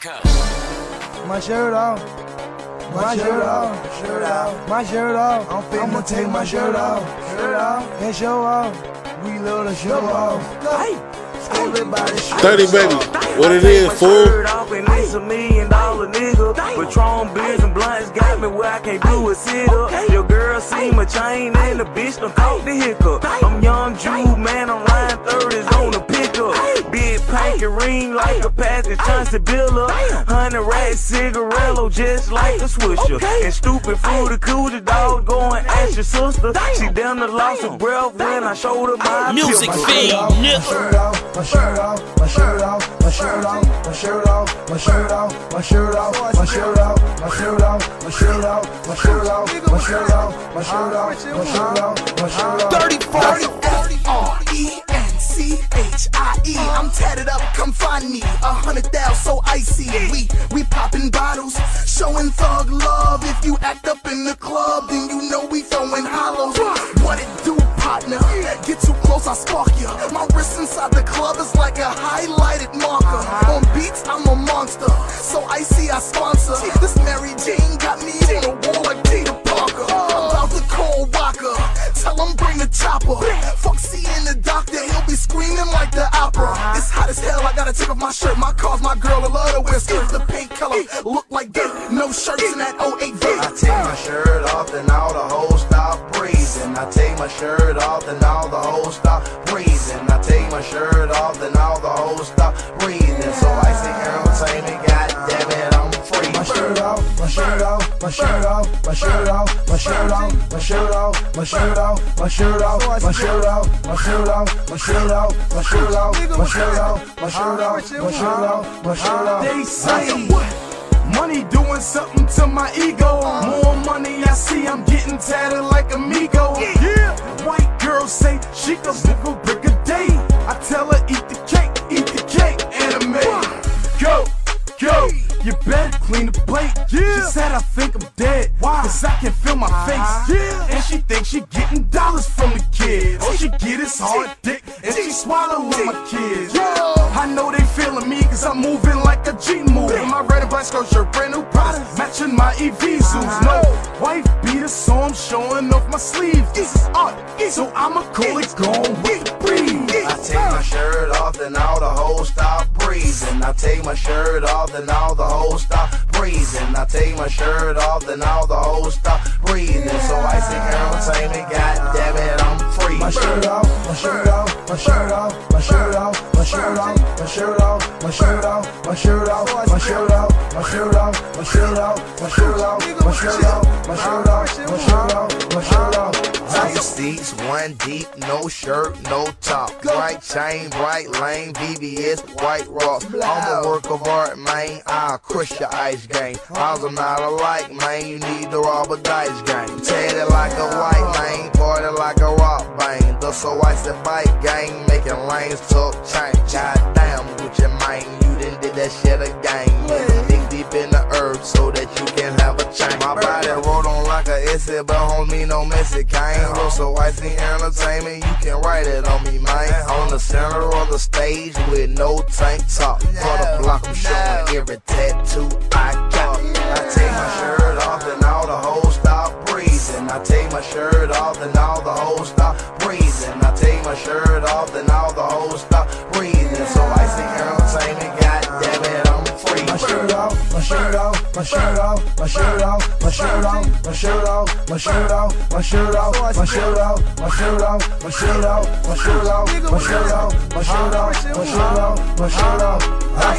My shirt off. My shirt off. Shirt off. My shirt off. I'm finna take my shirt off. Shirt off. And show off. We love to show off. Hey. Everybody show 30 baby, what it is, fool? Off and it's a million dollar nigga. Patron beers and blunts got me where I can't do a sit up. Your girl see my chain and the bitch done caught the hiccup. I'm young Jude, Big panky ring like a passage Chauncey Billups. Hundred rat cigarello just like a swisher. And stupid fruity coochie dog going ask your sister. She down the lost her breath when I showed her my Music pistol. fiend, my nigga. shirt off, my shirt off, my shirt off, my shirt off, my shirt off, my shirt off, my shirt off, my shirt off, my shirt off, my shirt off, my shirt off, my shirt off, my shirt off, my shirt off, my shirt off. 30 40. R-E-N-C-H-I-E. I'm tatted up, come find me. A hundred thou so icy. We we popping bottles, showing thug love. If you act up in the club, then you know we throwing hollows. What it do, partner? Get too close, I spark ya. My wrist inside the club is like a highlighted marker. Uh-huh. On beats, I'm a monster. So icy, I sponsor. This Mary Jane got me on a wall like Peter I gotta take off my shirt. My car's my girl, I love to wear skirts. The paint color look like dirt. No shirts in that 08 I take my shirt off, then all the hoes stop breathing. I take my shirt off, then all the hoes stop breathing. I take my shirt off, then all the hoes stop breathing. So I see entertainment, shirt off, my shirt off, my shirt off, my shirt off, my shirt off, my shirt off, my shirt off, my shirt off, my shirt off, my shirt off, my shirt off, my shirt off, my shirt off, my shirt off, my shirt off, my shirt off. They say money doing something to my ego. More money I see, I'm getting tatted like amigo. Yeah, you better clean the plate. Yeah. She said I think I'm dead. Why? Cause I can feel my face. Uh-huh. Yeah. And she thinks she getting dollars from the kid. All she get is hard dick, and she swallow with my kids. I know they feeling me cause I'm moving like a G move. In my red and black skirt, shirt, brand new Prada, matching my Evisu. Uh-huh. No wife beater, so I'm showing off my sleeve. This is art, so I'ma call it gone with the breeze. I take my shirt off, then all the whole breathing. I take my shirt off, then all the hoes stop breathing. I take my shirt off, then all the hoes stop breathing. So I see entertainment, god damn it, free. My shirt off, my shirt off, my shirt off, my shirt off, my shirt off, my shirt off, my shirt off, my shirt off, my shirt off, my shirt off, my shirt off, my shirt off, my shirt off, my shirt off, my shirt off, my shirt off. Two seats, one deep, no shirt, no top. Bright chain, bright lane, VVS, white rock. I'm a work of art, man. I'll crush your ice game. Are not alike, man. You need the rubber dice game. Tatted like a white man, party like a rock bang. The so and bike gang, making lanes talk chain. Goddamn, with your mind, you done did that shit again. Dig deep in the earth so that you can have a chain. My body rolled on like a essay, but hold me no messy kind. Roll so icy entertainment, you can write it on me, man. On the center of the stage with no tank top. For the block, I'm showing every tattoo. I I take my shirt off, and all the hoes stop breathing. I take my shirt off, and all the hoes stop breathing. So icy entertainment, god damn it, I'm free. My shirt off, my shirt off, my shirt off, my shirt off, my shirt off, my shirt off, my shirt off, my shirt off, my shirt off, my shirt off, my shirt off, my shirt off, my shirt off, my shirt off, my shirt off, my shirt off, my shirt off.